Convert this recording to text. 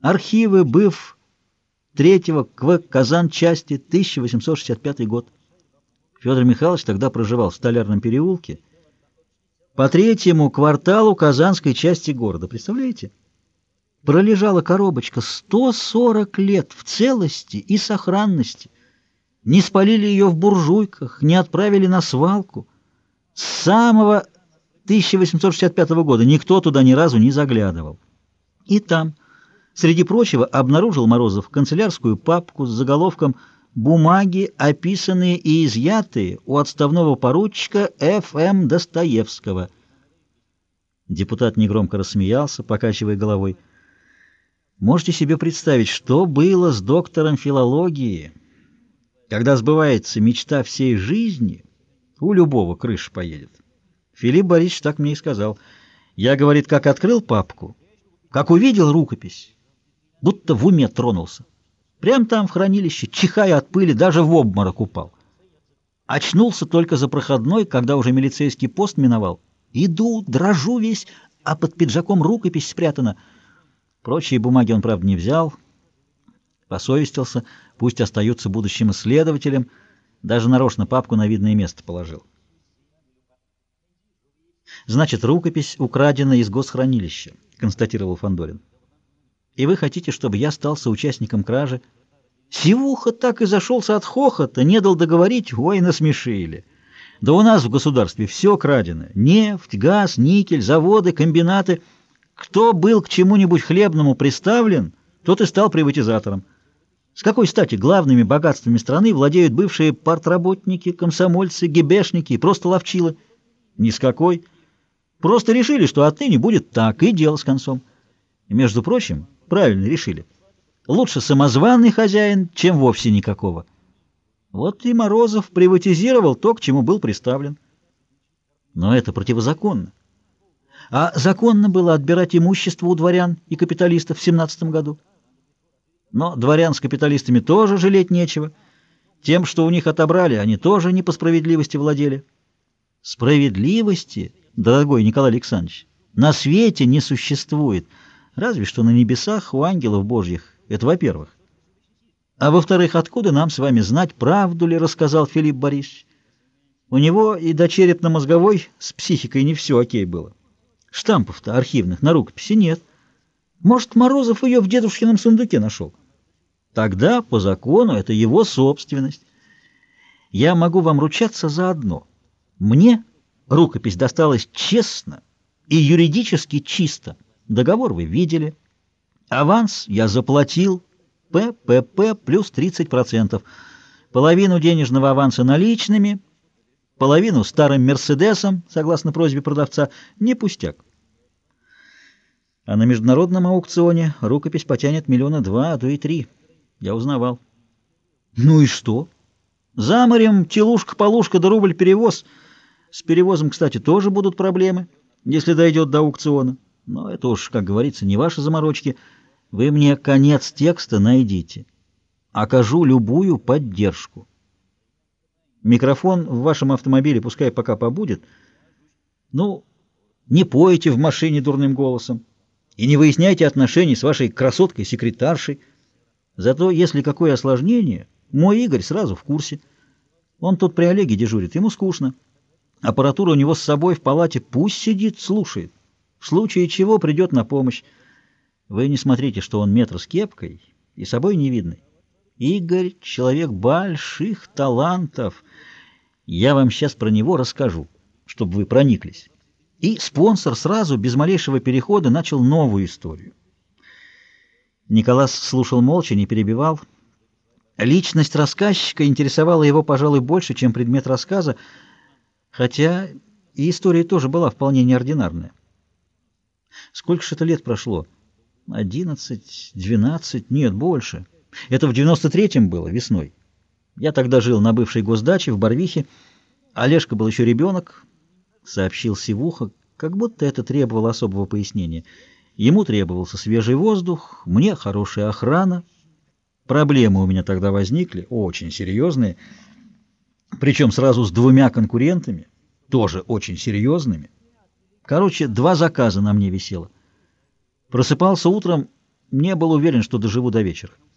Архивы БЫФ 3-го КВ Казан части 1865 год. Федор Михайлович тогда проживал в Столярном переулке по третьему кварталу Казанской части города. Представляете? Пролежала коробочка 140 лет в целости и сохранности. Не спалили ее в буржуйках, не отправили на свалку. С самого 1865 года никто туда ни разу не заглядывал. И там, среди прочего, обнаружил Морозов канцелярскую папку с заголовком «Бумаги, описанные и изъятые у отставного поручика Ф.М. Достоевского». Депутат негромко рассмеялся, покачивая головой. Можете себе представить, что было с доктором филологии, когда сбывается мечта всей жизни, у любого крыша поедет. Филипп Борисович так мне и сказал. Я, говорит, как открыл папку, как увидел рукопись, будто в уме тронулся. Прям там в хранилище, чихая от пыли, даже в обморок упал. Очнулся только за проходной, когда уже милицейский пост миновал. Иду, дрожу весь, а под пиджаком рукопись спрятана. Прочие бумаги он, правда, не взял. Посовестился, пусть остаются будущим исследователем. Даже нарочно папку на видное место положил. Значит, рукопись украдена из госхранилища, констатировал Фандорин. И вы хотите, чтобы я стал соучастником кражи? Сивуха так и зашелся от хохота, не дал договорить, ой, насмешили. Да у нас в государстве все крадено. Нефть, газ, никель, заводы, комбинаты. Кто был к чему-нибудь хлебному приставлен, тот и стал приватизатором. С какой стати главными богатствами страны владеют бывшие партработники, комсомольцы, гибешники и просто ловчилы? Ни с какой. Просто решили, что отныне будет так, и дело с концом. И, между прочим, правильно решили. Лучше самозваный хозяин, чем вовсе никакого. Вот и Морозов приватизировал то, к чему был приставлен. Но это противозаконно. А законно было отбирать имущество у дворян и капиталистов в 17 году. Но дворян с капиталистами тоже жалеть нечего. Тем, что у них отобрали, они тоже не по справедливости владели. Справедливости, дорогой Николай Александрович, на свете не существует, разве что на небесах у ангелов божьих. Это во-первых. А во-вторых, откуда нам с вами знать, правду ли рассказал Филипп Борисович? У него и до черепно-мозговой с психикой не все окей было. Штампов-то архивных на рукописи нет. Может, Морозов ее в дедушкином сундуке нашел? Тогда, по закону, это его собственность. Я могу вам ручаться за одно. Мне рукопись досталась честно и юридически чисто. Договор вы видели. Аванс я заплатил, ППП плюс 30%. Половину денежного аванса наличными, половину старым «Мерседесом», согласно просьбе продавца, не пустяк. А на международном аукционе рукопись потянет миллиона два, а то и три. Я узнавал. Ну и что? За морем телушка-полушка да рубль перевоз. С перевозом, кстати, тоже будут проблемы, если дойдет до аукциона. Но это уж, как говорится, не ваши заморочки — вы мне конец текста найдите. Окажу любую поддержку. Микрофон в вашем автомобиле пускай пока побудет. Ну, не пойте в машине дурным голосом и не выясняйте отношений с вашей красоткой-секретаршей. Зато, если какое осложнение, мой Игорь сразу в курсе. Он тут при Олеге дежурит, ему скучно. Аппаратура у него с собой в палате, пусть сидит, слушает. В случае чего придет на помощь. Вы не смотрите, что он метр с кепкой и собой невидный. Игорь — человек больших талантов. Я вам сейчас про него расскажу, чтобы вы прониклись. И спонсор сразу, без малейшего перехода, начал новую историю. Николас слушал молча, не перебивал. Личность рассказчика интересовала его, пожалуй, больше, чем предмет рассказа, хотя и история тоже была вполне неординарная. Сколько же это лет прошло? Одиннадцать, двенадцать, нет, больше. Это в девяносто третьем было, весной. Я тогда жил на бывшей госдаче в Барвихе. Олежка был еще ребенок, сообщил Сивуха, как будто это требовало особого пояснения. Ему требовался свежий воздух, мне хорошая охрана. Проблемы у меня тогда возникли, очень серьезные, причем сразу с двумя конкурентами, тоже очень серьезными. Короче, два заказа на мне висело. Просыпался утром, Не был уверен, что доживу до вечера.